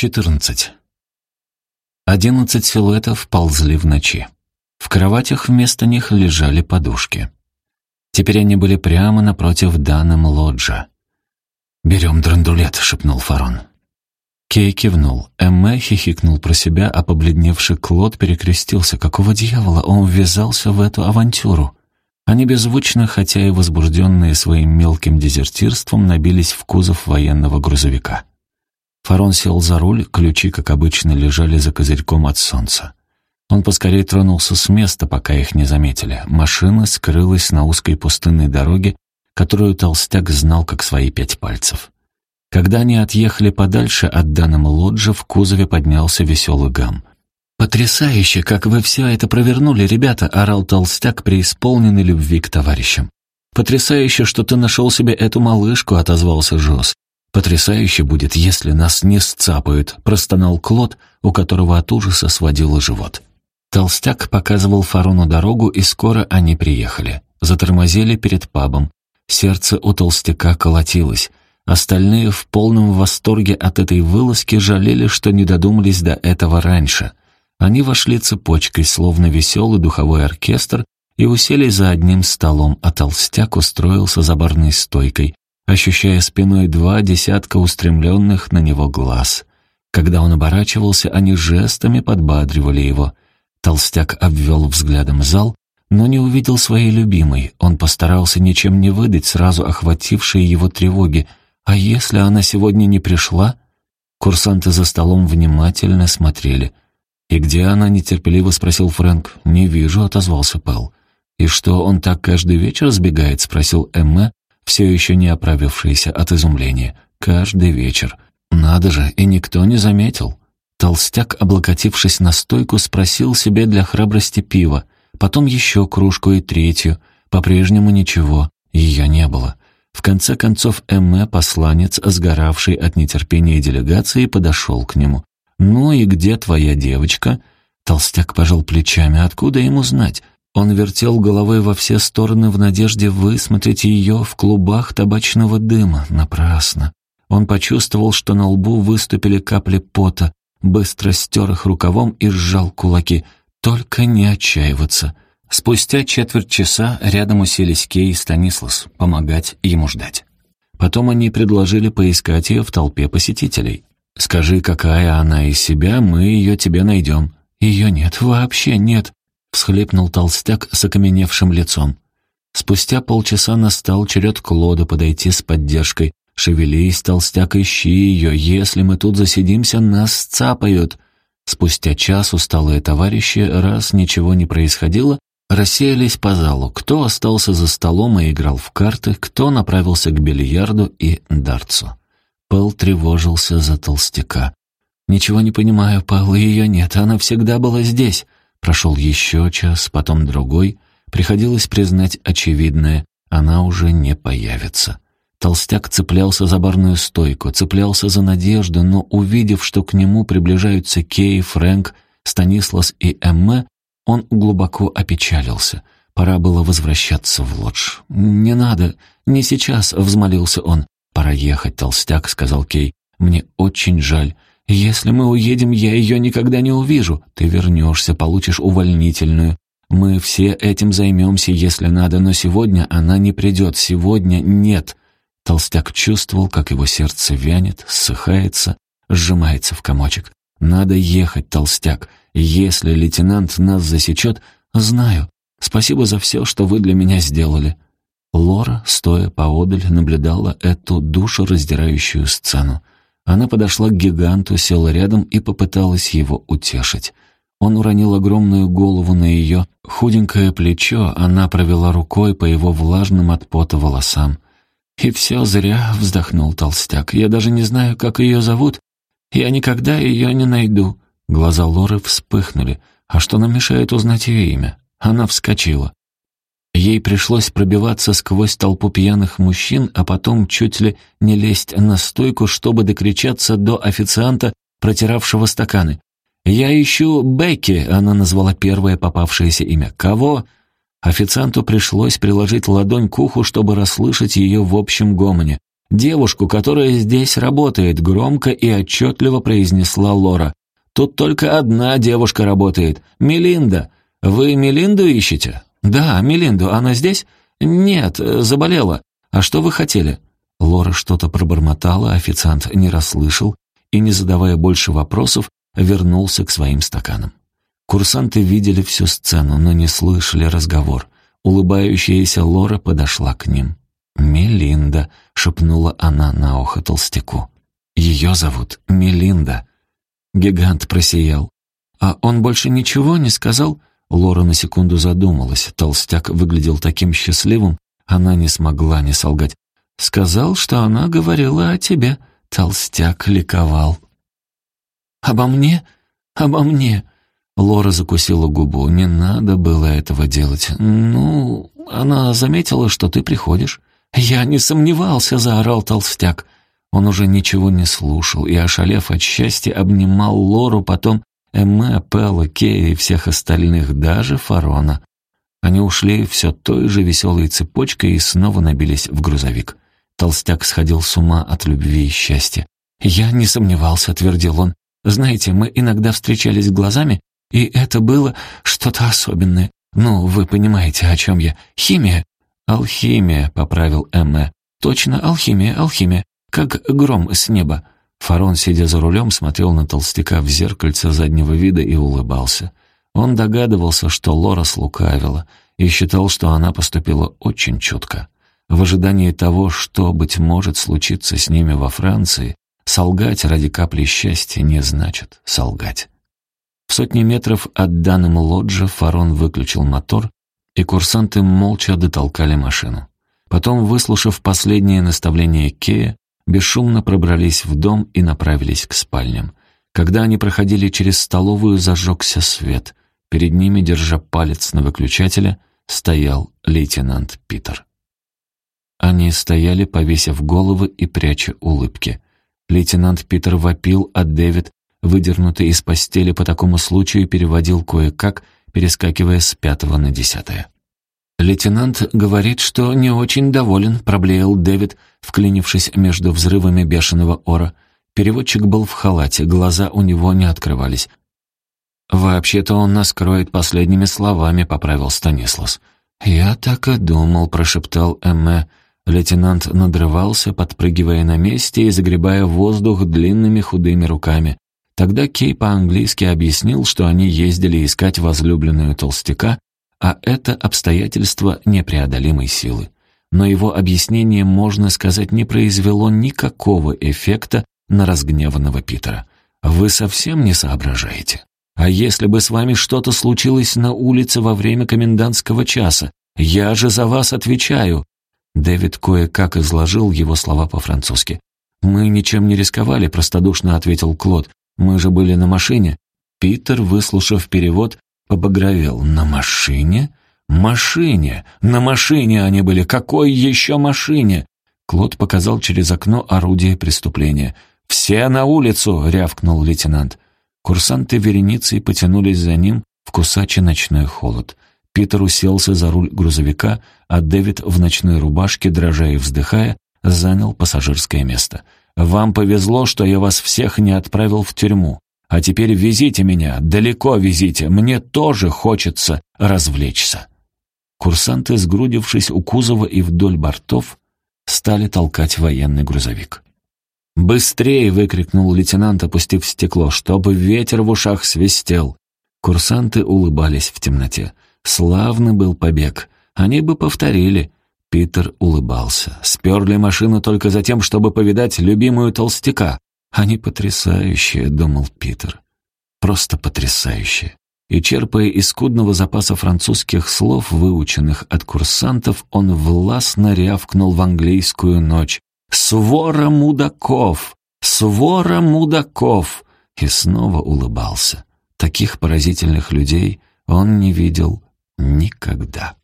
14. Одиннадцать силуэтов ползли в ночи. В кроватях вместо них лежали подушки. Теперь они были прямо напротив Данем Лоджа. «Берем драндулет», — шепнул Фарон. Кей кивнул. Эмме хихикнул про себя, а побледневший Клод перекрестился. Какого дьявола он ввязался в эту авантюру? Они беззвучно, хотя и возбужденные своим мелким дезертирством, набились в кузов военного грузовика. Фарон сел за руль, ключи, как обычно, лежали за козырьком от солнца. Он поскорее тронулся с места, пока их не заметили. Машина скрылась на узкой пустынной дороге, которую толстяк знал как свои пять пальцев. Когда они отъехали подальше от Данном Лоджа, в кузове поднялся веселый гам. «Потрясающе, как вы все это провернули, ребята!» — орал толстяк, преисполненный любви к товарищам. «Потрясающе, что ты нашел себе эту малышку!» — отозвался Жос. «Потрясающе будет, если нас не сцапают», — простонал Клод, у которого от ужаса сводило живот. Толстяк показывал Фарону дорогу, и скоро они приехали. Затормозили перед пабом. Сердце у толстяка колотилось. Остальные в полном восторге от этой вылазки жалели, что не додумались до этого раньше. Они вошли цепочкой, словно веселый духовой оркестр, и уселись за одним столом, а толстяк устроился за барной стойкой, ощущая спиной два десятка устремленных на него глаз. Когда он оборачивался, они жестами подбадривали его. Толстяк обвел взглядом зал, но не увидел своей любимой. Он постарался ничем не выдать сразу охватившие его тревоги. А если она сегодня не пришла? Курсанты за столом внимательно смотрели. «И где она?» — нетерпеливо спросил Фрэнк. «Не вижу», — отозвался Пэл. «И что, он так каждый вечер сбегает?» — спросил Эмма, все еще не оправившийся от изумления. «Каждый вечер. Надо же, и никто не заметил». Толстяк, облокотившись на стойку, спросил себе для храбрости пива, потом еще кружку и третью. По-прежнему ничего, ее не было. В конце концов Эмме, посланец, сгоравший от нетерпения делегации, подошел к нему. «Ну и где твоя девочка?» Толстяк пожал плечами. «Откуда ему знать? Он вертел головой во все стороны в надежде высмотреть ее в клубах табачного дыма. Напрасно. Он почувствовал, что на лбу выступили капли пота, быстро стер их рукавом и сжал кулаки. Только не отчаиваться. Спустя четверть часа рядом уселись Кей и Станислас, помогать ему ждать. Потом они предложили поискать ее в толпе посетителей. «Скажи, какая она из себя, мы ее тебе найдем». «Ее нет, вообще нет», — всхлипнул толстяк с окаменевшим лицом. Спустя полчаса настал черед Клода подойти с поддержкой. «Шевелись, толстяк, ищи ее. Если мы тут засидимся, нас цапают». Спустя час усталые товарищи, раз ничего не происходило, рассеялись по залу. Кто остался за столом и играл в карты, кто направился к бильярду и дартсу. Пэл тревожился за толстяка. «Ничего не понимаю, Пэл, ее нет, она всегда была здесь». Прошел еще час, потом другой. Приходилось признать очевидное, она уже не появится. Толстяк цеплялся за барную стойку, цеплялся за надежду, но, увидев, что к нему приближаются Кей, Фрэнк, Станислас и Эмме, он глубоко опечалился. Пора было возвращаться в лодж. «Не надо, не сейчас», — взмолился он. «Пора ехать, толстяк», — сказал Кей. «Мне очень жаль. «Если мы уедем, я ее никогда не увижу. Ты вернешься, получишь увольнительную. Мы все этим займемся, если надо, но сегодня она не придет, сегодня нет». Толстяк чувствовал, как его сердце вянет, ссыхается, сжимается в комочек. «Надо ехать, толстяк. Если лейтенант нас засечет, знаю. Спасибо за все, что вы для меня сделали». Лора, стоя поодаль, наблюдала эту душераздирающую сцену. Она подошла к гиганту, села рядом и попыталась его утешить. Он уронил огромную голову на ее худенькое плечо, она провела рукой по его влажным от пота волосам. «И все зря», — вздохнул толстяк. «Я даже не знаю, как ее зовут. Я никогда ее не найду». Глаза Лоры вспыхнули. «А что нам мешает узнать ее имя?» Она вскочила. Ей пришлось пробиваться сквозь толпу пьяных мужчин, а потом чуть ли не лезть на стойку, чтобы докричаться до официанта, протиравшего стаканы. «Я ищу Бекки», — она назвала первое попавшееся имя. «Кого?» Официанту пришлось приложить ладонь к уху, чтобы расслышать ее в общем гомоне. Девушку, которая здесь работает», — громко и отчетливо произнесла Лора. «Тут только одна девушка работает. Мелинда. Вы Мелинду ищете?» «Да, Мелинду. Она здесь?» «Нет, заболела. А что вы хотели?» Лора что-то пробормотала, официант не расслышал и, не задавая больше вопросов, вернулся к своим стаканам. Курсанты видели всю сцену, но не слышали разговор. Улыбающаяся Лора подошла к ним. «Мелинда», — шепнула она на ухо толстяку. «Ее зовут Мелинда». Гигант просиял. «А он больше ничего не сказал?» Лора на секунду задумалась. Толстяк выглядел таким счастливым, она не смогла не солгать. «Сказал, что она говорила о тебе». Толстяк ликовал. «Обо мне? Обо мне?» Лора закусила губу. «Не надо было этого делать. Ну, она заметила, что ты приходишь». «Я не сомневался», — заорал толстяк. Он уже ничего не слушал и, ошалев от счастья, обнимал Лору, потом Эмме, Пелла, Кея и всех остальных, даже Фарона. Они ушли все той же веселой цепочкой и снова набились в грузовик. Толстяк сходил с ума от любви и счастья. «Я не сомневался», — твердил он. «Знаете, мы иногда встречались глазами, и это было что-то особенное. Ну, вы понимаете, о чем я. Химия». «Алхимия», — поправил Эмме. «Точно, алхимия, алхимия. Как гром с неба». Фарон, сидя за рулем, смотрел на толстяка в зеркальце заднего вида и улыбался. Он догадывался, что Лора слукавила, и считал, что она поступила очень чутко. В ожидании того, что, быть может, случится с ними во Франции, солгать ради капли счастья не значит солгать. В сотни метров от данным лоджа Фарон выключил мотор, и курсанты молча дотолкали машину. Потом, выслушав последнее наставление Кея, бесшумно пробрались в дом и направились к спальням. Когда они проходили через столовую, зажегся свет. Перед ними, держа палец на выключателе, стоял лейтенант Питер. Они стояли, повесив головы и пряча улыбки. Лейтенант Питер вопил, а Дэвид, выдернутый из постели по такому случаю, переводил кое-как, перескакивая с пятого на десятое. «Лейтенант говорит, что не очень доволен», — проблеял Дэвид, вклинившись между взрывами бешеного ора. Переводчик был в халате, глаза у него не открывались. «Вообще-то он нас кроет последними словами», — поправил Станислас. «Я так и думал», — прошептал Эмме. Лейтенант надрывался, подпрыгивая на месте и загребая воздух длинными худыми руками. Тогда Кей по-английски объяснил, что они ездили искать возлюбленную толстяка, а это обстоятельство непреодолимой силы. Но его объяснение, можно сказать, не произвело никакого эффекта на разгневанного Питера. «Вы совсем не соображаете?» А если бы с вами что-то случилось на улице во время комендантского часа? Я же за вас отвечаю». Дэвид кое-как изложил его слова по-французски. «Мы ничем не рисковали», — простодушно ответил Клод. «Мы же были на машине». Питер, выслушав перевод, побагровел. «На машине? Машине! На машине они были! Какой еще машине?» Клод показал через окно орудие преступления. «Все на улицу!» — рявкнул лейтенант. Курсанты вереницей потянулись за ним в кусачий ночной холод. Питер уселся за руль грузовика, а Дэвид в ночной рубашке, дрожа и вздыхая, занял пассажирское место. «Вам повезло, что я вас всех не отправил в тюрьму. А теперь везите меня, далеко везите, мне тоже хочется развлечься». Курсанты, сгрудившись у кузова и вдоль бортов, стали толкать военный грузовик. «Быстрее!» — выкрикнул лейтенант, опустив стекло, чтобы ветер в ушах свистел. Курсанты улыбались в темноте. Славный был побег. Они бы повторили. Питер улыбался. Сперли машину только за тем, чтобы повидать любимую толстяка. Они потрясающие, думал Питер. Просто потрясающие. И черпая из скудного запаса французских слов, выученных от курсантов, он властно рявкнул в английскую ночь. «Свора мудаков! Свора мудаков!» И снова улыбался. Таких поразительных людей он не видел никогда.